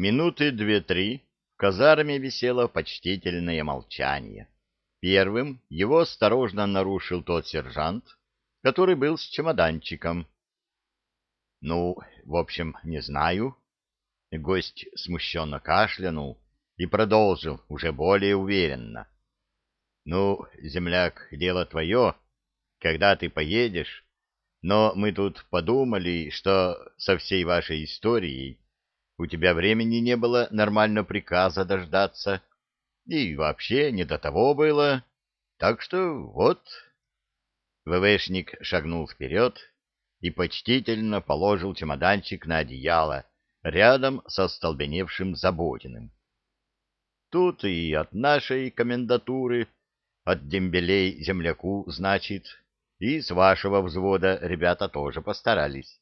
Минуты две-три в казарме висело почтительное молчание. Первым его осторожно нарушил тот сержант, который был с чемоданчиком. — Ну, в общем, не знаю. Гость смущенно кашлянул и продолжил уже более уверенно. — Ну, земляк, дело твое. Когда ты поедешь, но мы тут подумали, что со всей вашей историей у тебя времени не было нормально приказа дождаться, и вообще не до того было. Так что вот... ВВшник шагнул вперед и почтительно положил чемоданчик на одеяло рядом со столбеневшим Заботиным. Тут и от нашей комендатуры, от дембелей земляку, значит, и с вашего взвода ребята тоже постарались.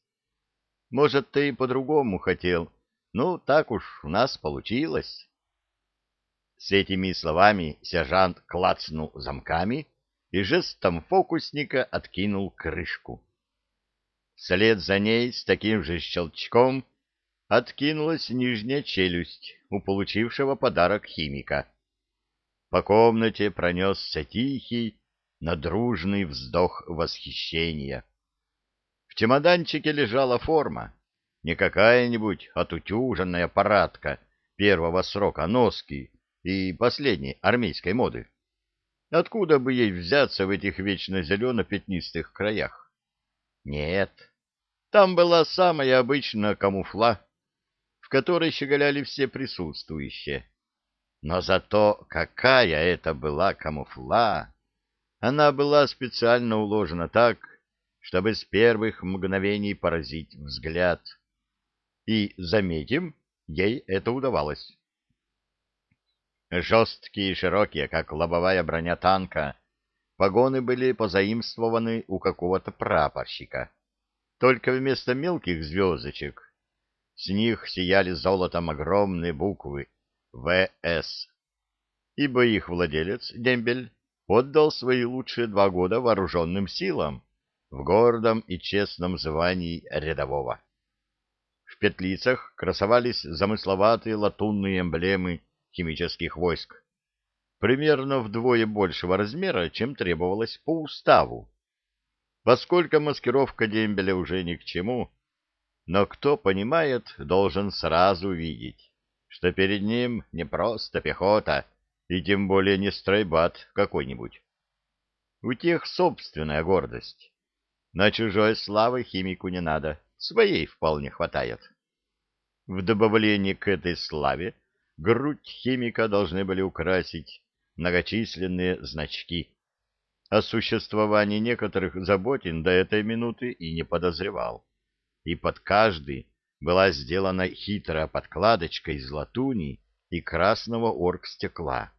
Может, ты по-другому хотел, ну, так уж у нас получилось. С этими словами сержант клацнул замками и жестом фокусника откинул крышку. Вслед за ней с таким же щелчком откинулась нижняя челюсть у получившего подарок химика. По комнате пронесся тихий, надружный вздох восхищения. В чемоданчике лежала форма, не какая-нибудь отутюженная аппаратка первого срока носки и последней армейской моды. Откуда бы ей взяться в этих вечно зелено-пятнистых краях? Нет, там была самая обычная камуфла, в которой щеголяли все присутствующие. Но зато какая это была камуфла! Она была специально уложена так, чтобы с первых мгновений поразить взгляд. И, заметим, ей это удавалось. Жесткие и широкие, как лобовая броня танка, погоны были позаимствованы у какого-то прапорщика. Только вместо мелких звездочек с них сияли золотом огромные буквы «ВС», ибо их владелец, Дембель, отдал свои лучшие два года вооруженным силам в гордом и честном звании рядового. В петлицах красовались замысловатые латунные эмблемы химических войск, примерно вдвое большего размера, чем требовалось по уставу. Поскольку маскировка дембеля уже ни к чему, но кто понимает, должен сразу видеть, что перед ним не просто пехота, и тем более не стройбат какой-нибудь. У тех собственная гордость. На чужой славы химику не надо, своей вполне хватает. В добавление к этой славе грудь химика должны были украсить многочисленные значки. О существовании некоторых заботин до этой минуты и не подозревал. И под каждый была сделана хитрая подкладочка из латуни и красного оргстекла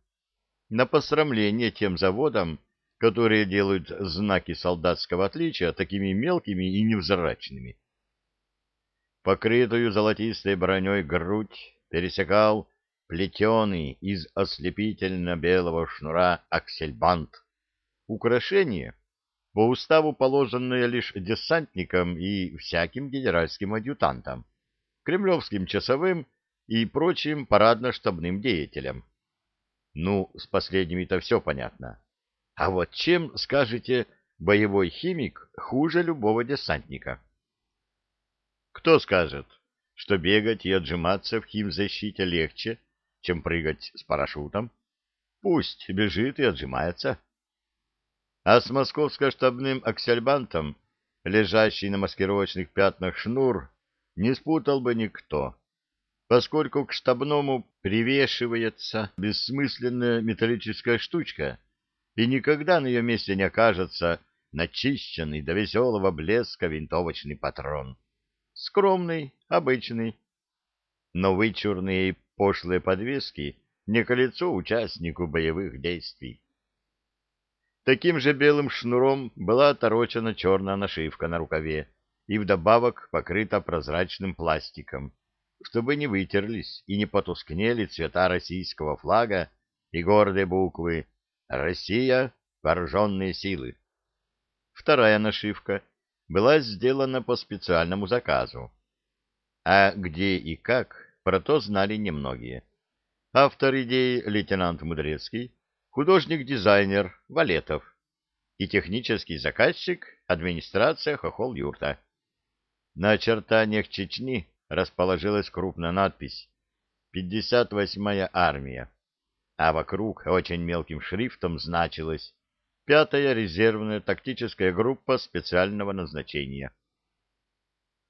на посрамление тем заводам, которые делают знаки солдатского отличия такими мелкими и невзрачными. Покрытую золотистой броней грудь пересекал плетеный из ослепительно-белого шнура аксельбант. Украшение, по уставу положенное лишь десантникам и всяким генеральским адъютантам, кремлевским часовым и прочим парадно-штабным деятелям. Ну, с последними-то все понятно. А вот чем, скажете, боевой химик хуже любого десантника? Кто скажет, что бегать и отжиматься в химзащите легче, чем прыгать с парашютом? Пусть бежит и отжимается. А с московско-штабным аксельбантом, лежащий на маскировочных пятнах шнур, не спутал бы никто поскольку к штабному привешивается бессмысленная металлическая штучка, и никогда на ее месте не окажется начищенный до веселого блеска винтовочный патрон. Скромный, обычный, но вычурные и пошлые подвески не к лицу участнику боевых действий. Таким же белым шнуром была оторочена черная нашивка на рукаве и вдобавок покрыта прозрачным пластиком, чтобы не вытерлись и не потускнели цвета российского флага и гордые буквы «Россия. Вооруженные силы». Вторая нашивка была сделана по специальному заказу. А где и как про то знали немногие. Автор идеи лейтенант Мудрецкий, художник-дизайнер Валетов и технический заказчик администрация Хохол-Юрта. На очертаниях Чечни расположилась крупная надпись «58-я армия», а вокруг очень мелким шрифтом значилось «Пятая резервная тактическая группа специального назначения».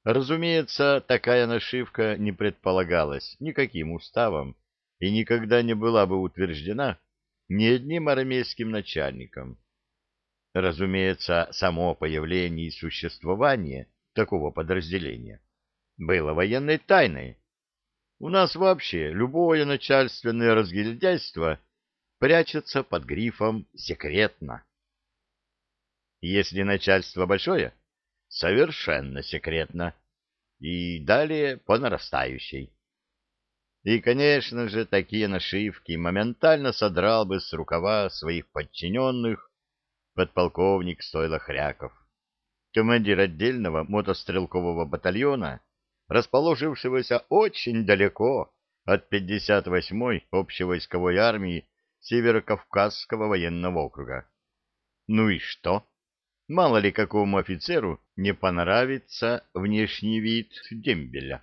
Разумеется, такая нашивка не предполагалась никаким уставом и никогда не была бы утверждена ни одним армейским начальником. Разумеется, само появление и существование такого подразделения было военной тайной. У нас вообще любое начальственное разгильдяйство прячется под грифом «секретно». Если начальство большое, совершенно секретно, и далее по нарастающей. И, конечно же, такие нашивки моментально содрал бы с рукава своих подчиненных подполковник Стойло Хряков, командир отдельного мотострелкового батальона, расположившегося очень далеко от 58-й общевойсковой армии Северокавказского военного округа. Ну и что? Мало ли какому офицеру не понравится внешний вид дембеля.